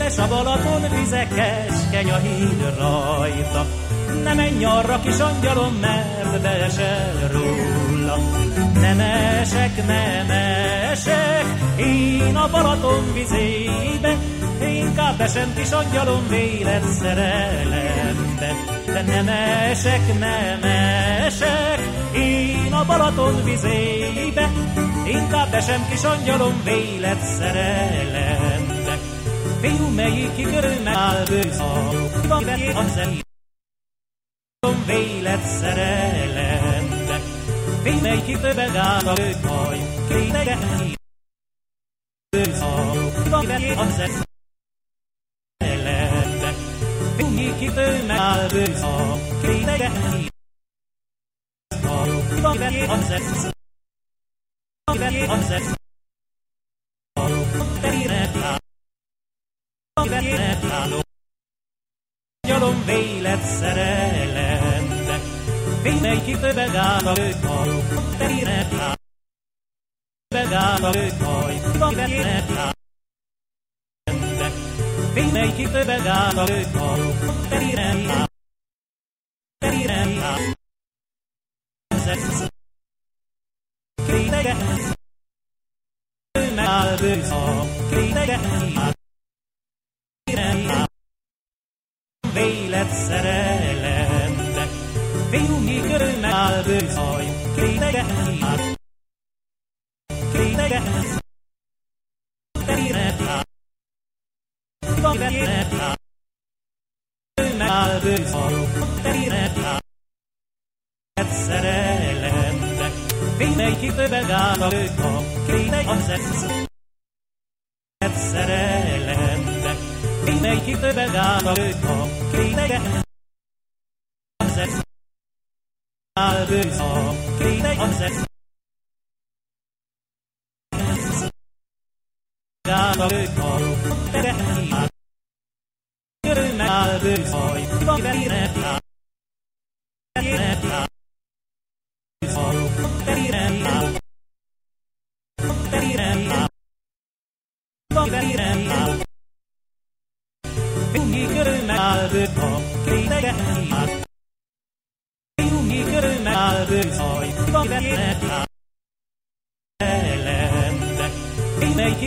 Éles a Balaton vize, keskeny a híd rajta. Ne menj arra, kis angyalom, mert beesel róla. Nem esek, nem esek, én a Balaton vizébe, inkább esem kis angyalom vélet szerelembe. De nem esek, nem esek, én a Balaton vizébe, inkább esem kis angyalom vélet szerelembe. Fiú, melyik körülme áll bőszal, van az elég vélet szerelembe. Fiú, melyik többet áll a bőhaj, kétege bőszal, van az elég kitő megáll bősza, kétege Kivel az ez, kivel az ez, kivel rá, Gyalom vélet szerelembe, Fénymely kitőbe gál a őkhaj, terire rá, Begál a őkhaj, kivel rá, Fénymely kitőbe gál a őkhaj, terire rá, terire rá, Kétege, ő megáll bősza, Gál a őka, kéne az ez szerelembe. Fénymely kitőbe gál a őka, kéne az ez gál bőza, kéne az ez gál a őka, tere Körülme áll bőzaj, van vele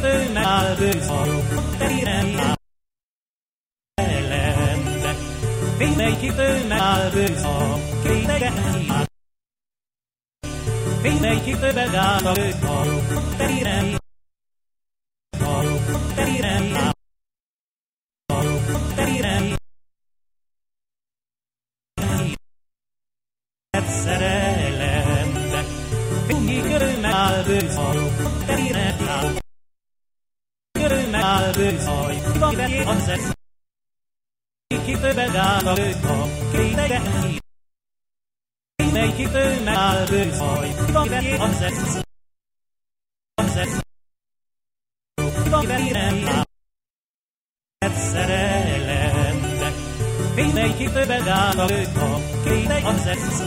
mely kitőme áll bőzaj, terire át. Elende, mely kitőme áll bőzaj, kétege át. Fénymely kitőbe gál a bőzaj, Kitőbe gál a bőka, kétege ki. Mely kitőme áll bőzaj, van az ez. Az ez. Van vele rá. Szerelembe. Mely kitőbe gál a bőka, kétege az ez.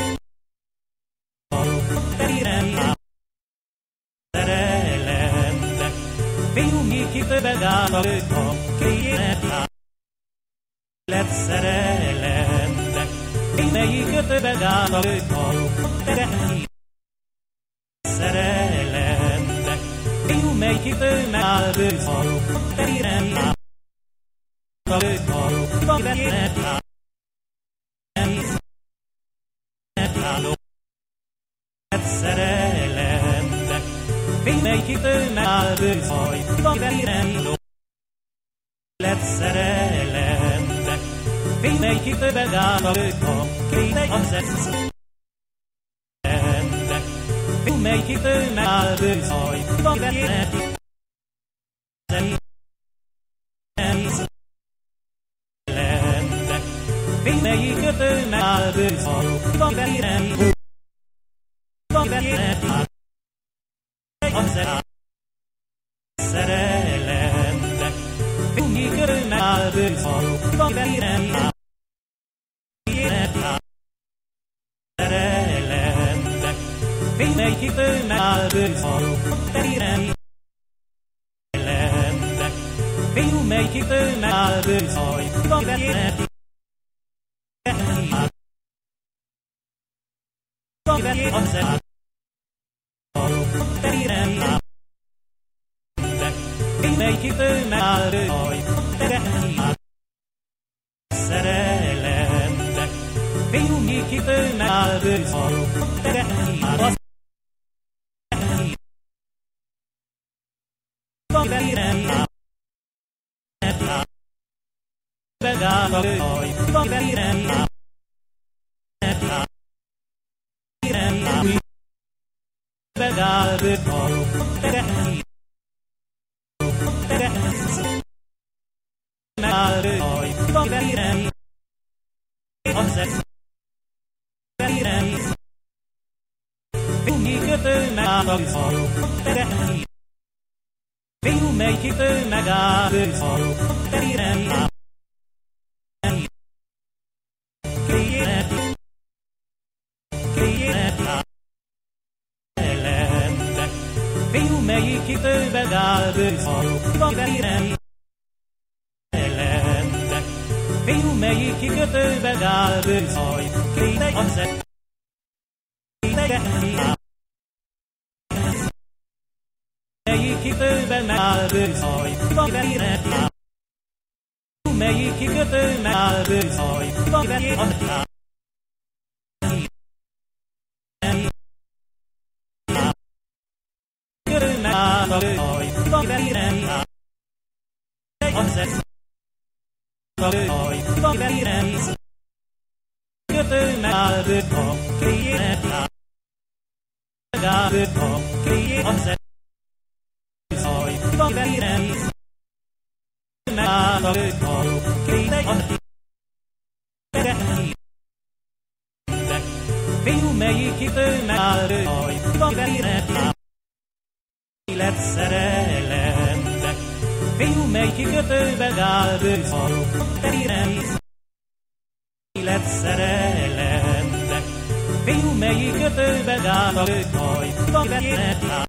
Szerelembe, fiúnyi kitőbe gál a. Lett szerelembe, melyik kötőbe gál a őka, terek Szerelembe, fiú mely kitő megáll bőszal, terire rá. A őka, van vele rá. szerelembe. Kitő megáll bőzaj, van vele lett. Fénymely kitőbe gál a őka, kéne az ez szerelembe. Fénymely kitő megáll bőzaj, van vele Fénymelyik kötő megáll bőzaj, van vele Szerelembe, Vingi körülme áll bőszal, van velem Kitőme áll bőszal, terire Szerelembe, Fiú mely kitő megáll bőzaj, van vegyének Van vegyének az el Begáll haj, beírem, Begáll bőhaj, terehír, terehír, Megáll bőhaj, beírem, Fiú, melyik kitőbe gál bőszarú, van verem ellentek. Fiú, melyik kikötőbe gál bőszaj, kéne a zet. Melyik kitőbe megáll bőszaj, van verem Melyik kikötő megáll bőszaj, van verem kötő megáll bőha, kéjének rá, megáll bőha, kéjé az ez haj, van verem, megáll a kéjének a Fiú, melyik kitő megáll. bőhaj, van verem, élet szerelemnek. Fiú, mely kikötőbe gál bőszarú, terírem élet szerelemnek. Fiú, mely kikötőbe gál a vegyének rá.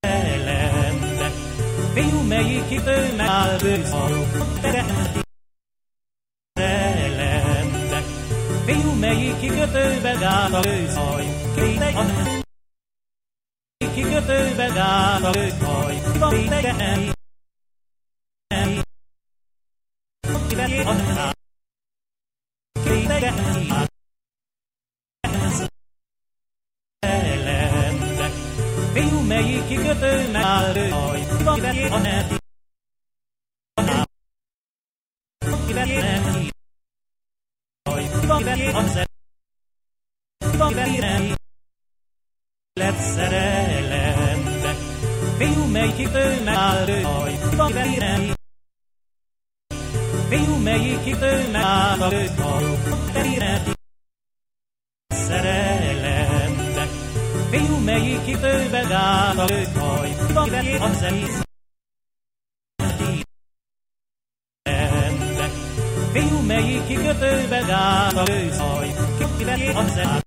Szerelemnek. Fiú, mely kikötőbe gál bőszarú, terírem Fiú, melyik kikötőbe gát a kéne a kikötőbe gát a lőhaj, van idegen. Fiú, melyik kikötő megáll lőhaj, van idegen a neti. Lett szerelembe, fiú, mely kitő megáll haj, van verem. Fiú, melyik kitő megáll a haj, terire. Szerelembe, fiú, melyik kitőbe gál a haj, van verem az emész. Fiú, melyik kikötőbe gál a lőzaj, kiverjé a zenát.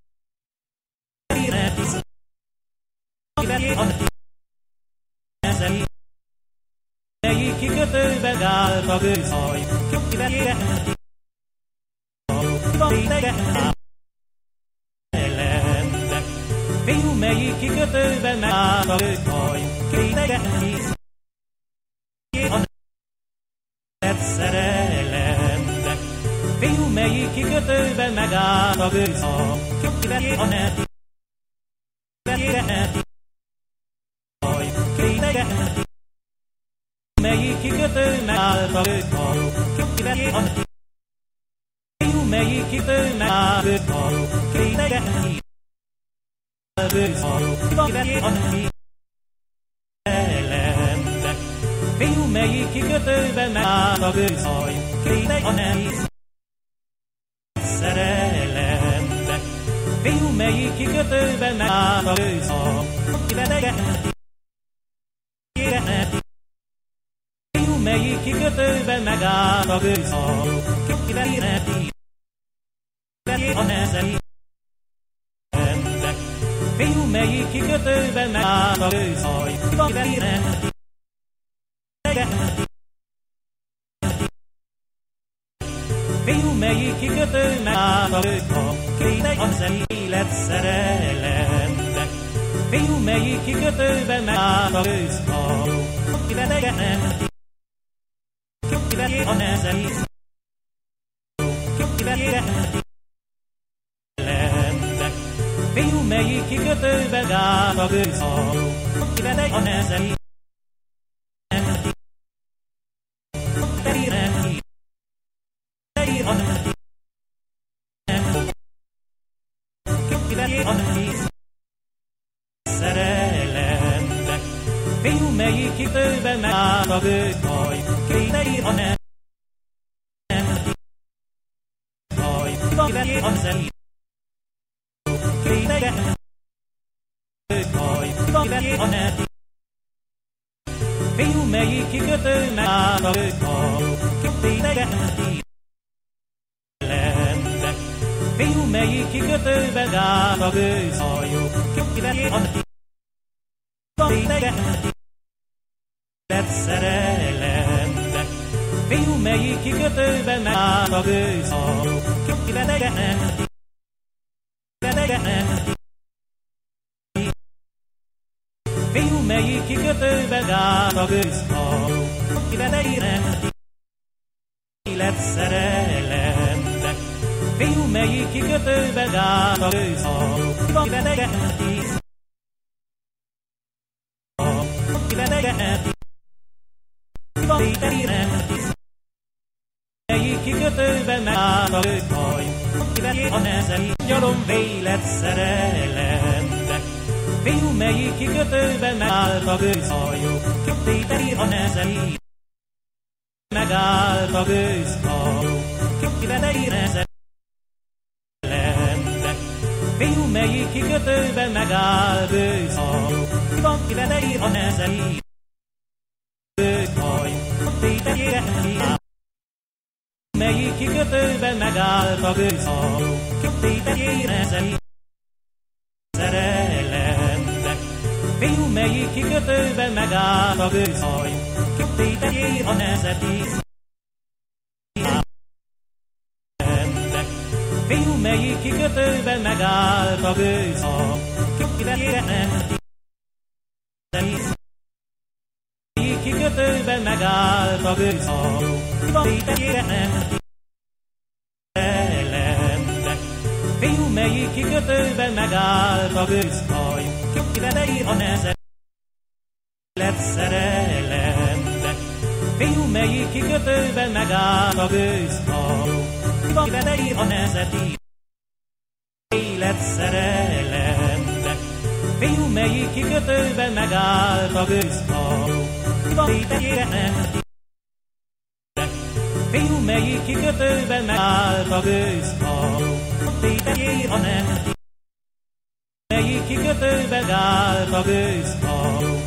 Kikötőbe gál a kiverjé Fiú, melyik kikötőbe megáll a kikötőben megáll a a Melyik kikötő megállt a gőzha, kiveri a neti, melyik kikötő megállt a gőzha, kiveri a neti, Fiú, melyik kikötőben megáll a gőzhaj, kiveri a neti, szerelembe. Fiú, melyik kikötőben megáll a lőszak, kivedegeti, kivedegeti. Fiú, melyik kikötőben megáll a gőszak, kivedegeti, a nezei. Fiú, melyik kikötőbe megállt a gőzhaj, van Fiú, melyik kikötő megállt a gőzha, kétek az élet szerelembe. Fiú, melyik kikötőbe megállt a gőzha, kivedegen, kivedegen a nezelész, kivedegen, Fiú, melyik kikötőbe gát a gőzhal, kivedeg a nezeli. Megállt a gőzhaj, kéteír a nem. Haj, kivedeg a nezeli. Fiú, melyik kikötő megállt a gőghal, kitégeken lente. Fiú, melyik kikötőbe gát a gőzhajó, kitégeken lett szerelembe. Fiú, melyik kikötőbe megállt a gőzhajó, kitégeken Fiú, melyik kikötőbe gát a gőzhal, kivedeire élet szerelembe. Fiú, melyik kikötőbe gát a gőzhal, kivedeire kikötőbe megállt a gőzhaj, kivedeire a nezeli gyalom vélet szerelembe. Fiú, melyik kikötőben megállt a gőzhajó, kittételi a nezeli. Megállt a gőzhajó, kiveteli nezeli. Fiú, melyik kikötőben megáll gőzhajó, van kiveteli a nezeli. Kikötőben megállt a gőzhajó, kittételjére nezeli. Fiú, melyik kikötőbe megállt a gőzhaj, kittétegyé a nezeti. Fiú, melyik kikötőbe megállt a gőzhaj, kittétegyé Melyik kikötőbe megállt a gőzhaj, kittétegyé Fiú, melyik kikötőbe megállt a gőzhaj, kivedei a neze lett szerelembe. Fiú, melyik kikötőben megállt a gőzhal, kivedei a nezeti élet szerelembe. Fiú, melyik kikötőben megállt a gőzhal, kivedei Fiú, melyik kikötőben megállt a gőzhal, tétegyé a nem melyik kikötőbe gált a gőzhal.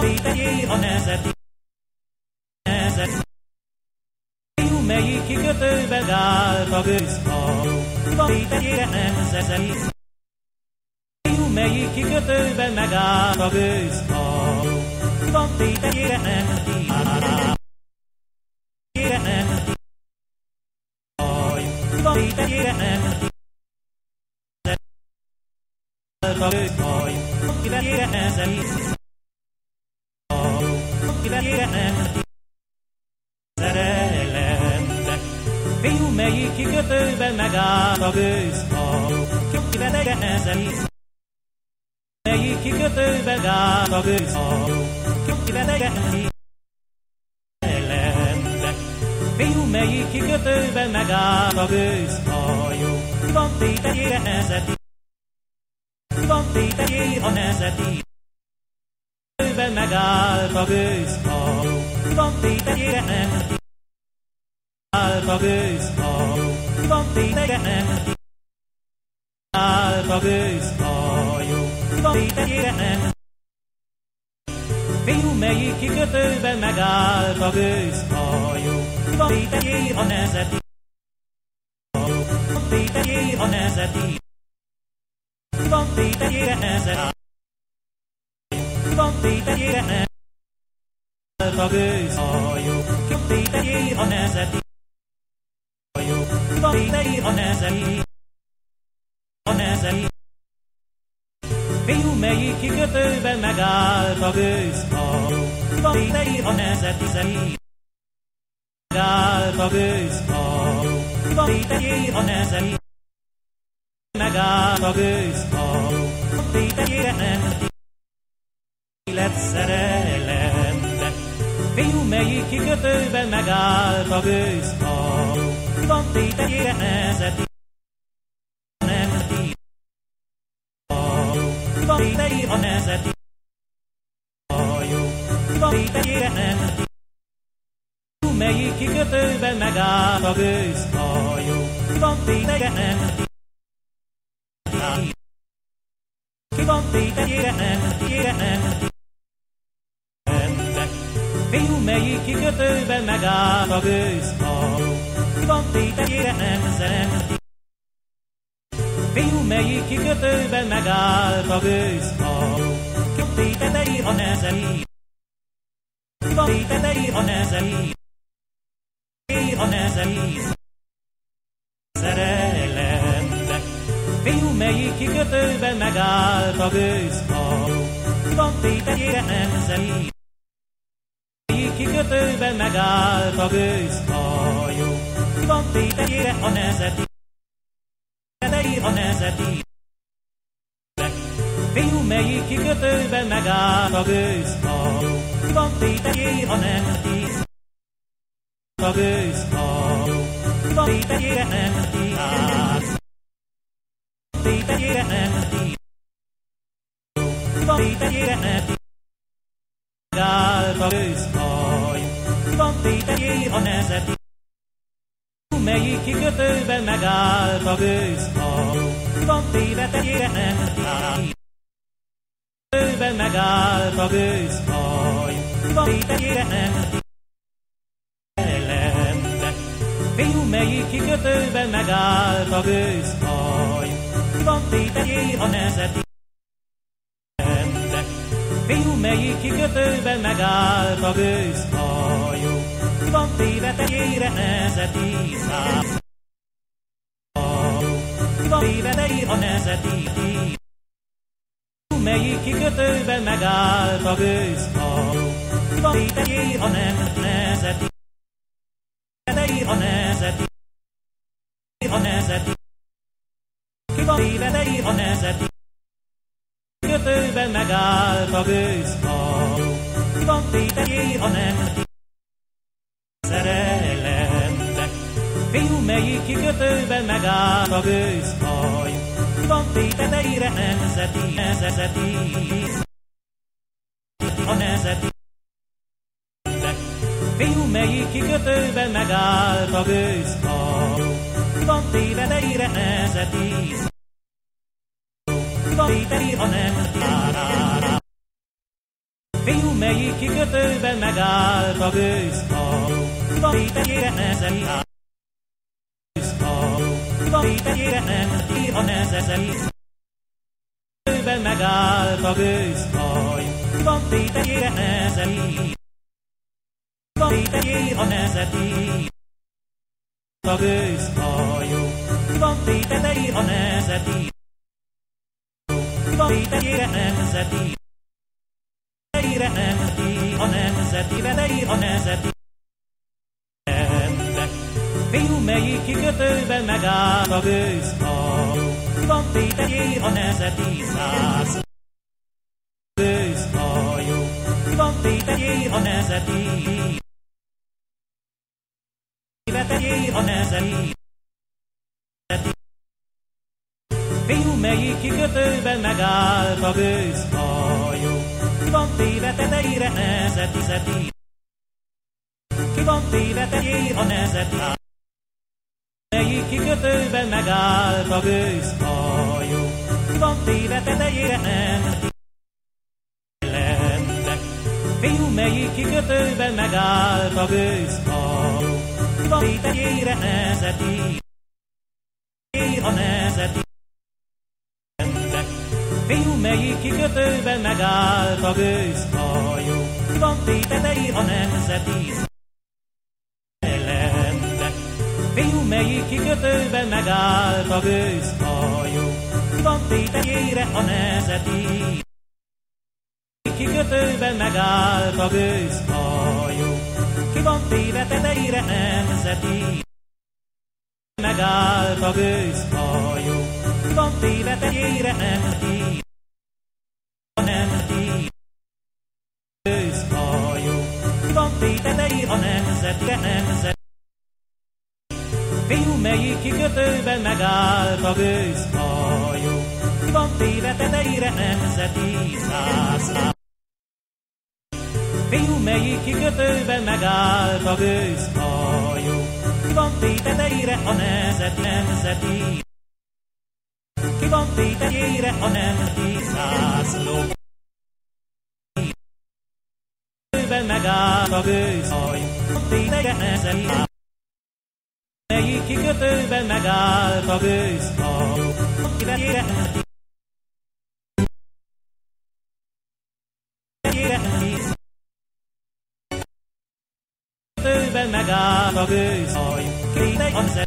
Tétegyé a nezeti nezet. Fiú, melyik kikötőbe gált a gőzhal. Tétegyé nezeti Fiú, melyik kikötőbe megállt a gőzhal. Van tétegyé nezeti Van a gőghaj, kivel ezen? Kivel ezen? Szerelembe. Fiú, kikötőben megállt a Melyik kikötőben állt a Fiú, melyik a gőzhajó, van tétegyére ezeti tétejé a nezeti. Őben megállt a gőzhal, van tétejére nem. Állt a gőzhal, van tétejére nem. Állt a gőzhajó, van tétejére nem. Fiú, melyik kikötőben megállt a gőzhajó, van tétejé a a nezeti van tétegyére van tétegyére a gőzhajó, ki tegyé a nezeti hajó, ki a nezeti, a nezeti. Fiú, melyik kikötőben megállt a gőzhajó, ki tétejé a nezeti zeli. Megállt a gőzhajó, ki tétejé a nezeti, megállt a gőzhajó, tétejére nem lett szerelembe. Fiú, melyik kikötőben megállt a gőzhal, van tétegyére nezeti, nem ti. Van tétei a nezeti, hajó. Fiú, melyik kikötőben megállt a gőzhajó, van tétegyére nem. Ki van tétegyére nem, Fiú, melyik kikötőben megállt a gőzhajó, van tétegyére nem Fiú, melyik kikötőben megállt a gőzhajó, ki tetei a nezei, van tetei a nezei, a nezei, szerelembe. Fiú, melyik kikötőben megállt a gőzhajó, van tétegyére nemzeli kikötőben megállt a gőzhajó. Van tétegyére a nezeti, tetei a nezeti. Fiú, melyik kikötőben megállt a gőzhajó. Van tétegyé a nemzeti, a gőzhajó. Van tétegyére nemzeti, tétegyére nemzeti. Tétegyére nemzeti. Megállt a gőzhaj, van tétegyé a nezeti. Melyik kikötőben megállt a gőzhaj, van téve tegyére nem. Kikötőben megállt a gőzhaj, van tétegyére nem. Fiú, melyik kikötőben megállt a gőzhaj, van tétegyé a nezeti. Fiú, melyik kikötőben megállt a gőzhajó, van téve tegyére nezeti száz. Van téve tejé a nezeti Fiú, melyik kikötőben megállt a gőzhajó, van téve tegyé a nem nezeti. Tejé a nezeti, a nezeti. Van téve tejé a nezeti kikötőben megállt a gőzhajó. Van tétegyé a nem szerelembe. Fiú, melyik kikötőben megállt a gőzhajó. Van téteteire nemzeti, nezeti. A nezeti. Fiú, melyik kikötőben megállt a gőzhajó. Van téteteire nezeti vételi a nem árára. Fiú, melyik kikötőben megállt a gőzhajó, van vétegyére nezeli a gőzhajó, van vétegyére nem. Kikötőben megállt a gőzhajó, van vétegyére nezeli. Van vétegyé a nezeti. A gőzhajó, van tétetei a nezeti vétejére nemzeti. Vétejére nemzeti, a nemzeti, vedei a nemzeti. Fiú, melyik kikötőben megállt a gőzhajó, van tétegyé a nemzeti száz. Gőzhajó, van tétegyé a nemzeti. Vetegyé a nemzeti. Fiú, melyik kikötőben megállt a gőzhajó. Ki van téve tetejére nezeti zeti. Ki van téve tegyé a nezeti. Melyik kikötőben megállt a gőzhajó. Ki van téve tetejére nezeti. Fiú, melyik kikötőben megállt a gőzhajó. Ki van tétegyére nezeti. A nezeti. melyik kikötőben megállt a gőzhajó. Van téteteír a nemzeti szellembe. Fiú, melyik kikötőben megállt a gőzhajó. Van téteteire a nemzeti kikötőben megállt a gőzhajó. Ki van téve teteire nemzeti megállt a gőzhajó. Ki van téve tegyére nemzeti Teteire a nemzeti nemzeti Fiú, melyik kikötőben megállt a gőzhajó. Ki van téve teteire nemzeti zászló. Fiú, melyik kikötőben megállt a gőzhajó. Ki van téteteire a nemzet nemzeti? Ki van téteteire a nemzeti zászló? Megállt a gőzhajó. Téteire nemzeti Melyik kikötőben megállt a nemzeti kikötőben megállt a gőzhaj, zene.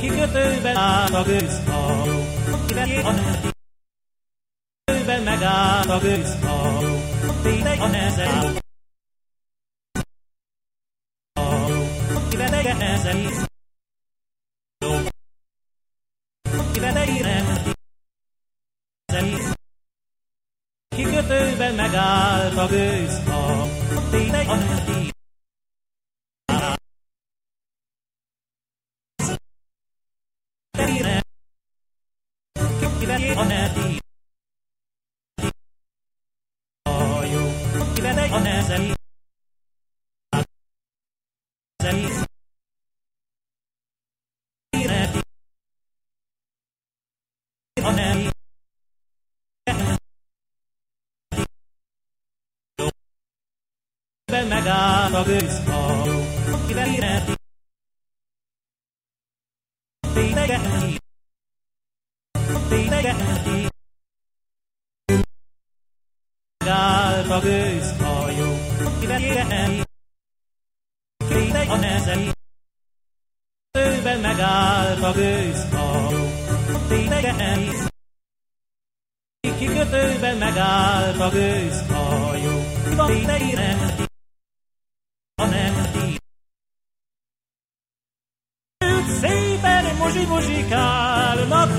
Kikötőben állt a gőzhajó, Kikötőben megállt a gőzhajó, kéne a nezel. Kivetege ezen Kivetege nemzeti. Kikötőben megállt a gőzhajó, kéne a nemzeti. a neti. Megáll a gőzhajó, kivede neti. Tényleg tényleg Megállt a gőzhajó, kivetére Kétek a nezei, Őben megállt a gőzhajó, tényleg Kikötőben megállt a gőzhajó, van tényleg a Szépen muzsi-muzsikálnak,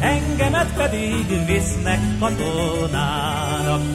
engemet pedig visznek katonának.